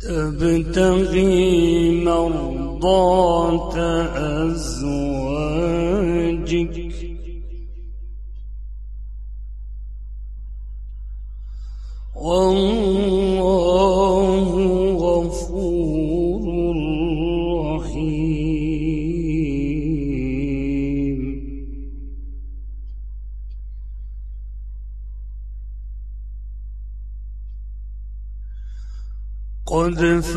تبتغي مرضات أزواجك. والله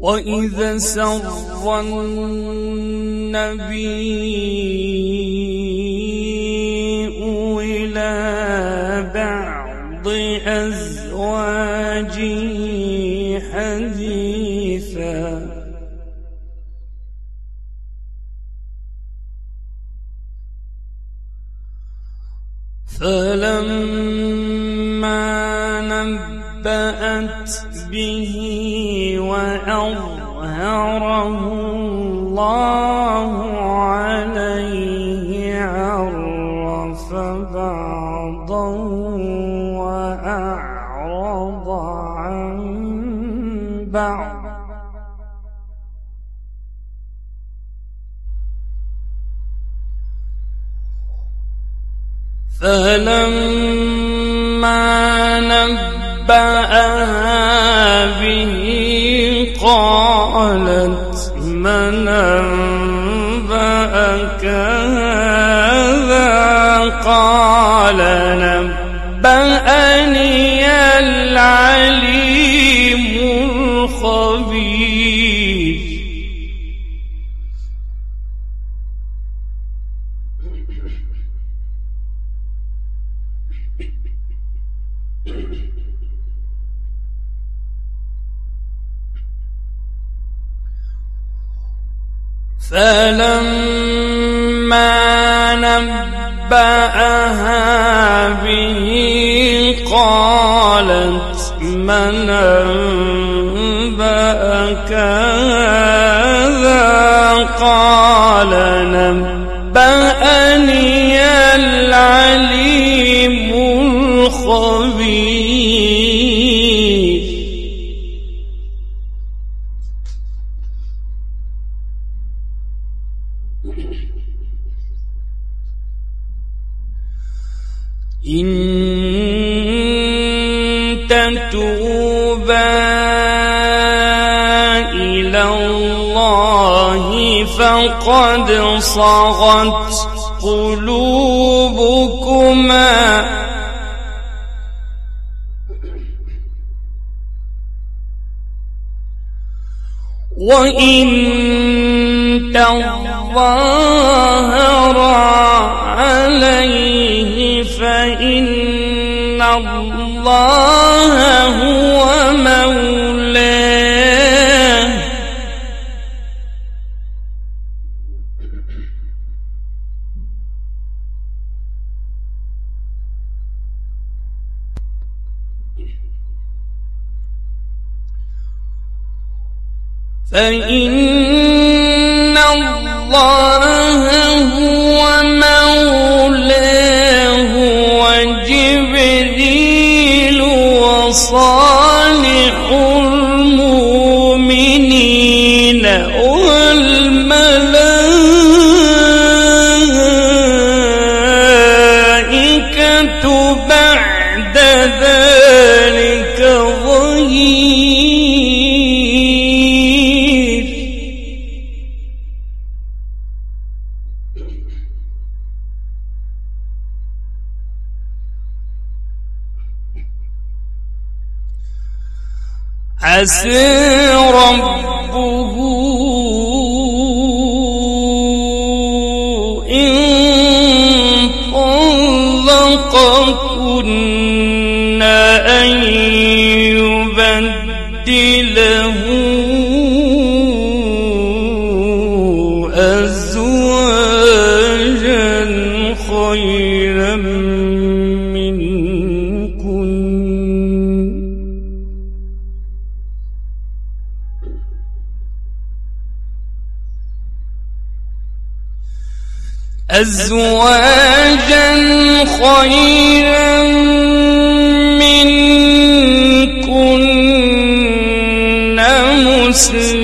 وإذا سر النبي إلى بعض أزواجه حديثا فلما وأظهره الله عليه عرف بعضا وأعرض عن بعض. فلما نبأها به قالت من أنبأك هذا؟ قال نبأني العليم الخبير. فلما صغت قلوبكما. وإن تظاهر عليه فإن الله هو مولاه. فإن عسى ربه أزواجا خيرا منكن مسلما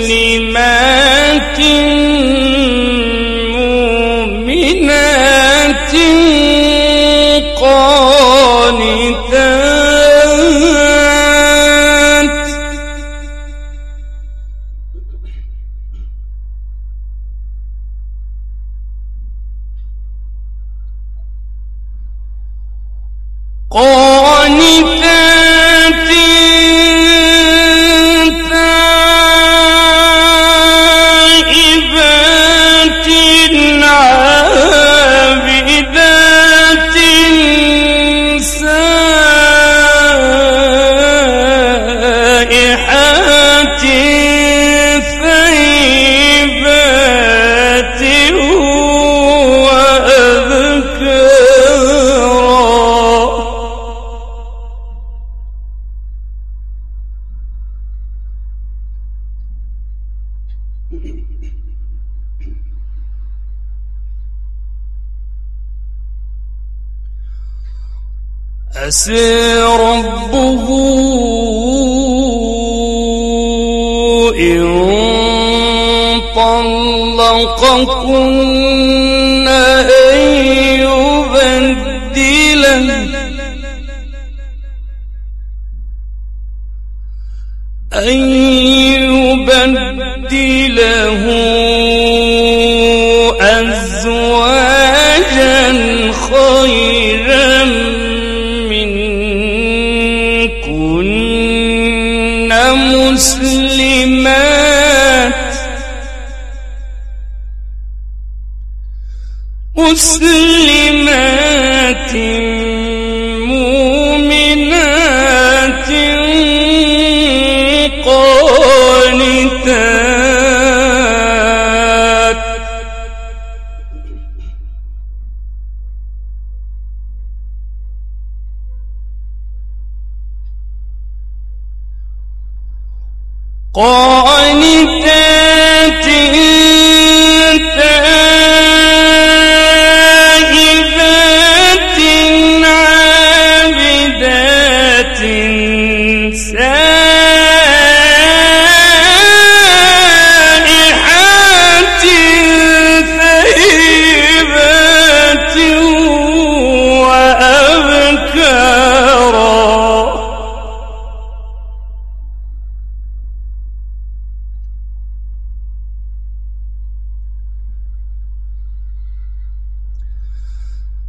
عسى ربه إن طلقكن مسلمات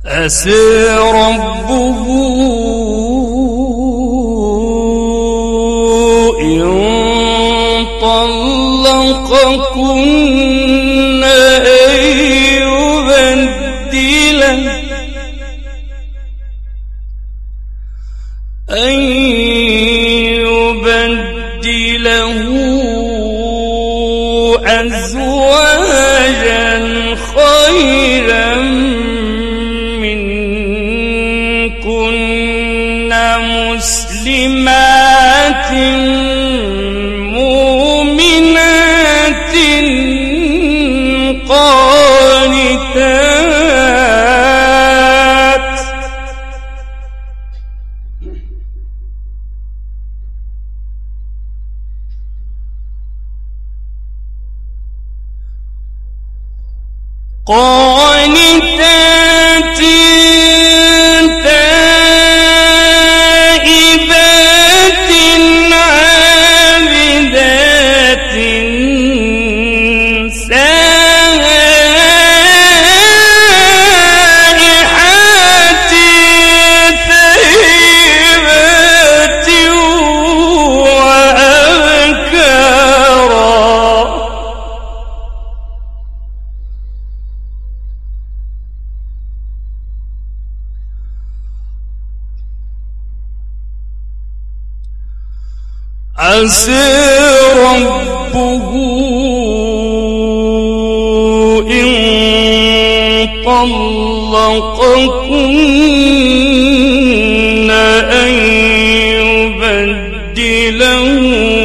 عسى ربه إن طلق كن قانت عسى ربه إن طلقكن أن يبدله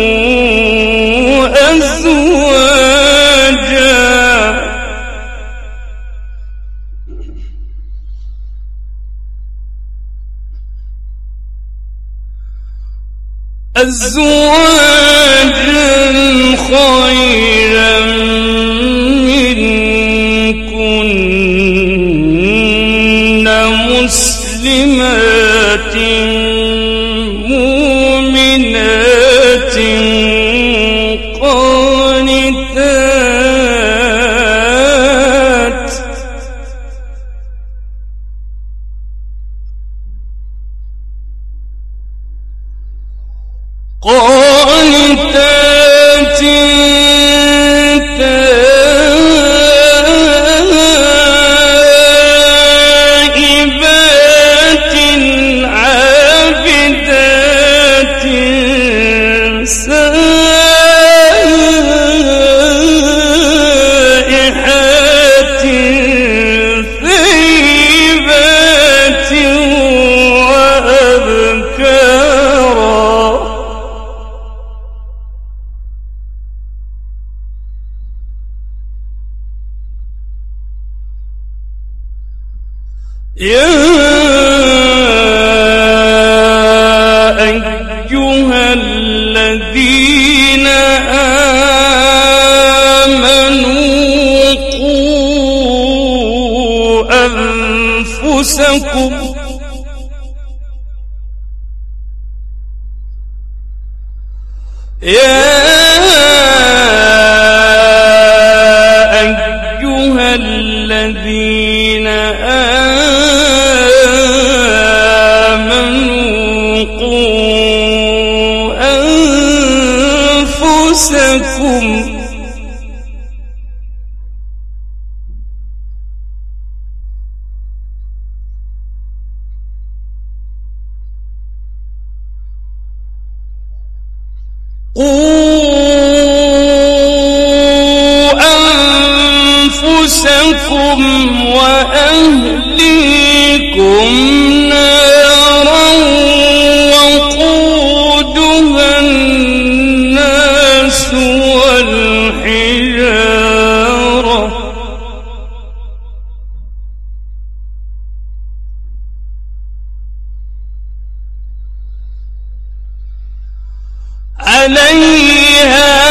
فيها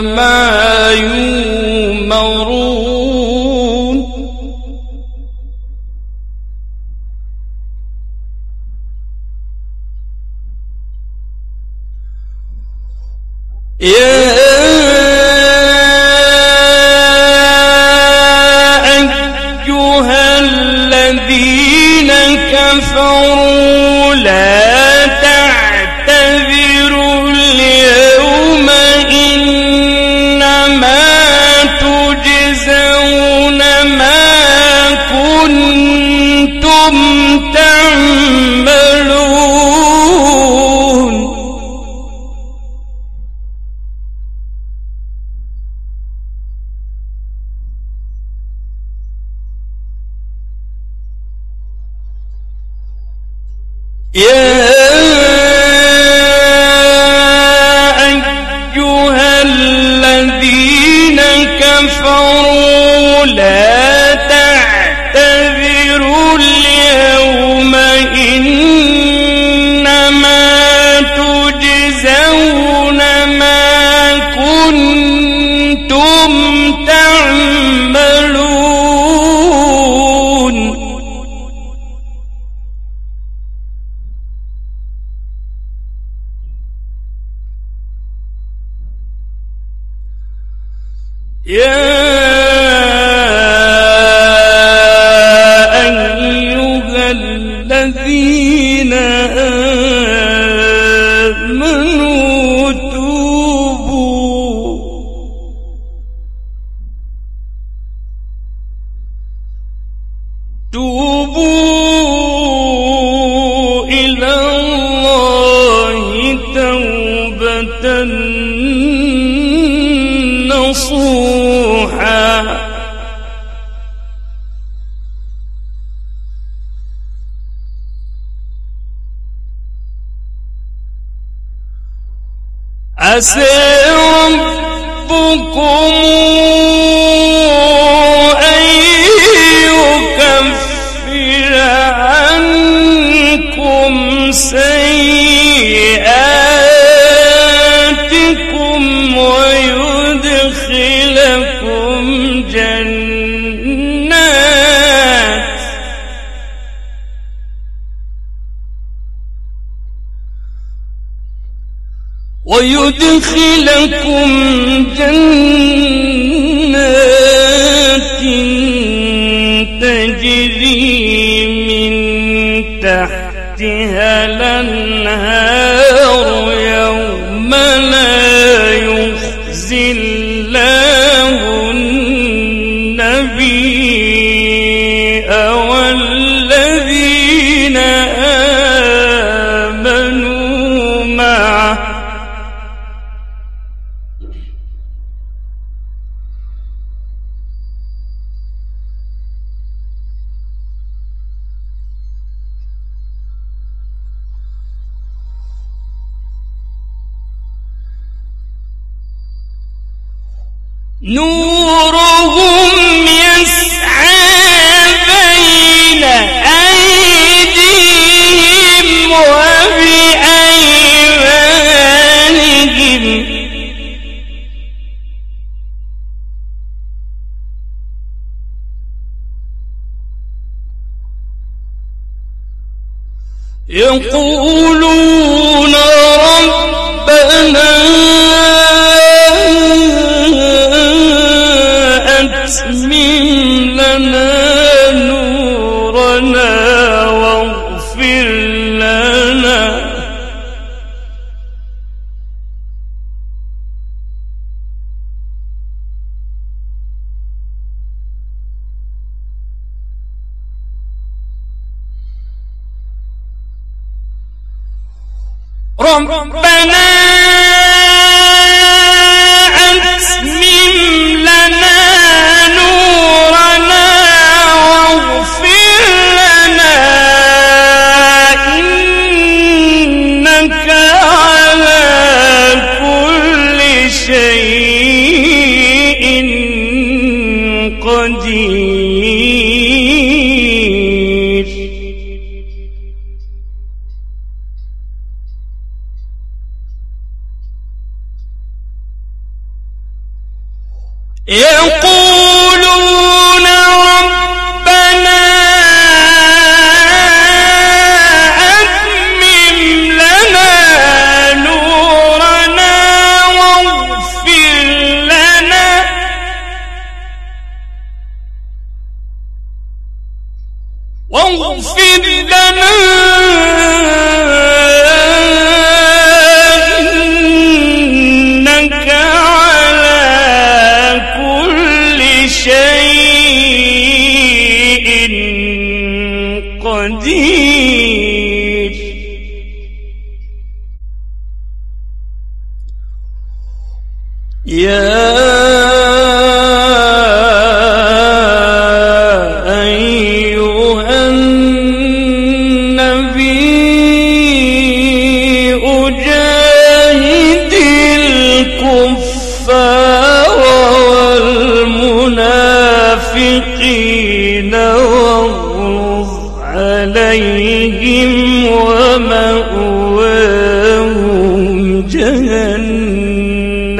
ما يمرون. يا أيها الذين كفروا لا تم ت عسى ربكم يدخلكم جنات تجري من تحتها الأنهار from يقول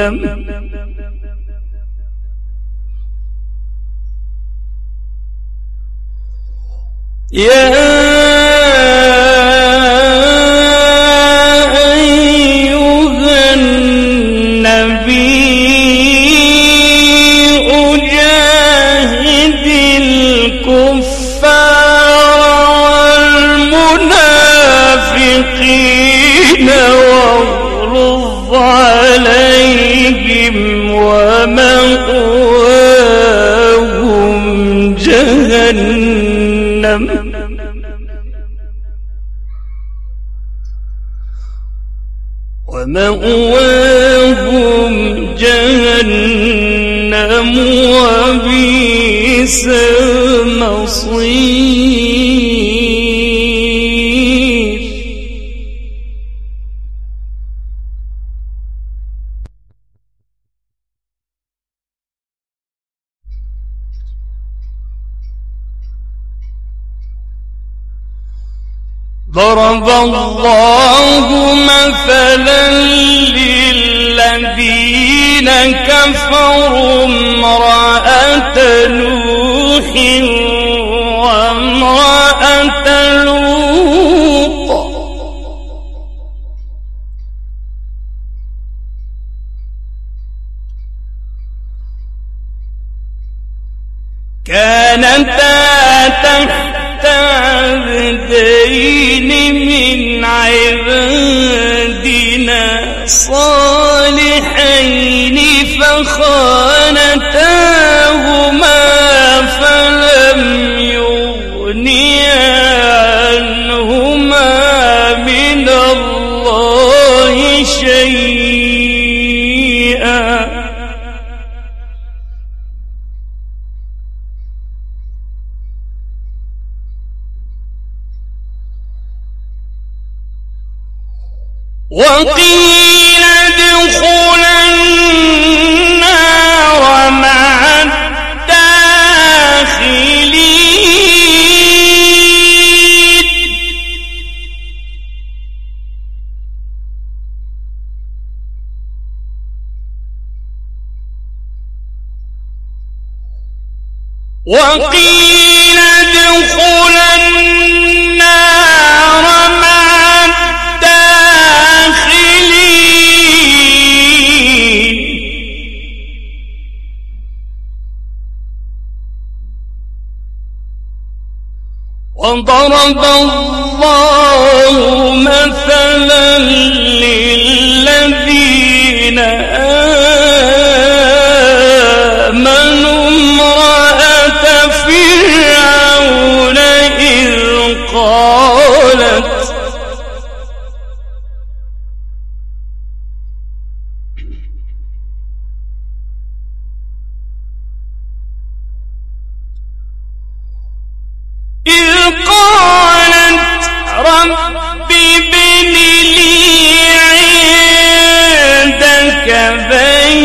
جهنم ومأواهم جهنم وبئس المصير. ضرب الله مثلا للذين كفروا امرأة نوح فخانتاهما وقيل ادخلا النار مع الداخلين. وضرب الله مثلا للذين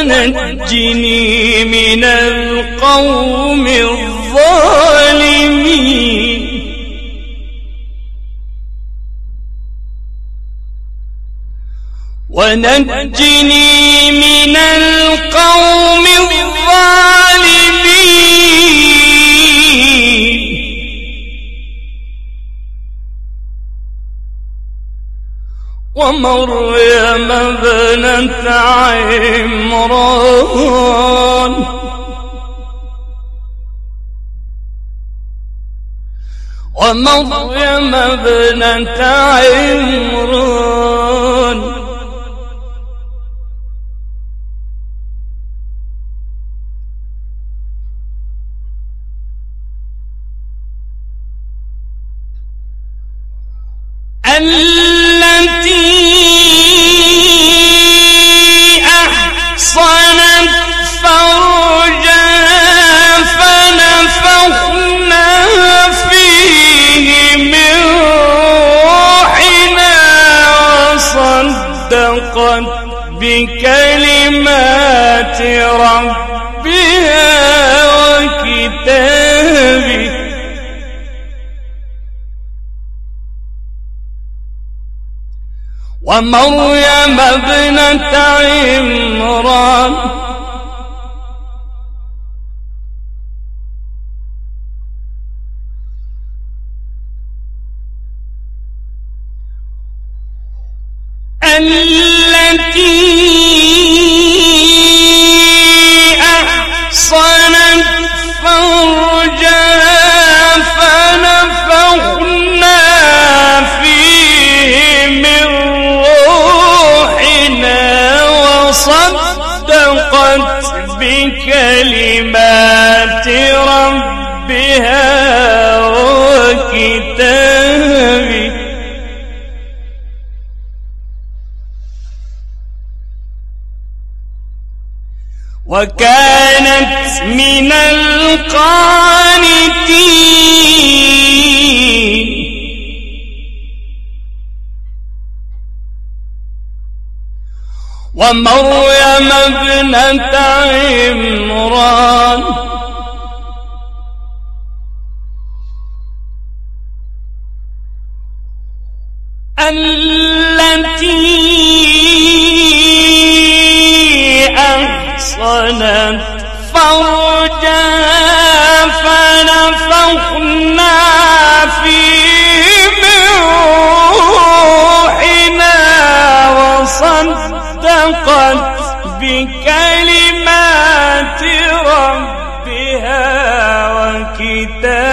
ونجني من القوم الظالمين. ونجني من القوم الظالمين. ومريم ابنة عمران ومريم ابنة عمران ومريم ابنة عمران. ومريم ابنة عمران. صدقت بكلمات ربها وكتابه.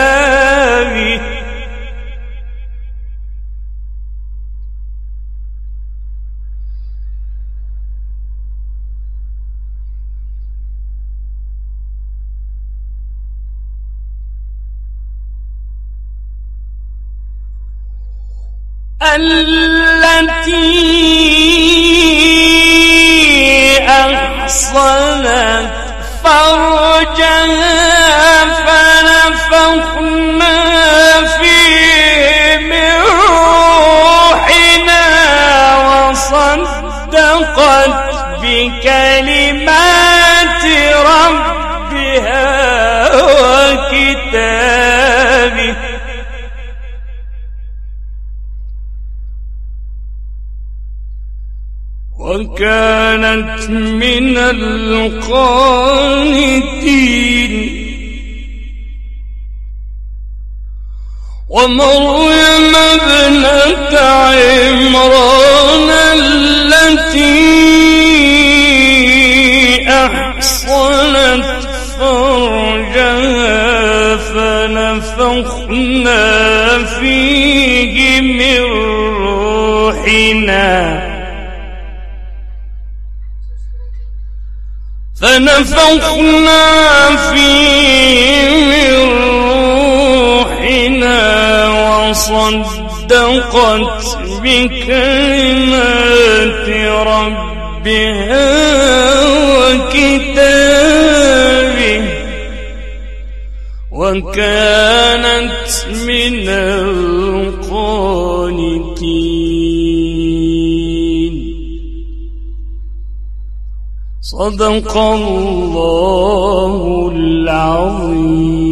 التي فرجها فنفخنا من روحنا وصدقت بكلمات وكانت من القانتين. ومريم ابنة عمران فنفخنا فيه من روحنا وصدقت بكلمات ربها وكتابه وكانت من صدق الله العظيم.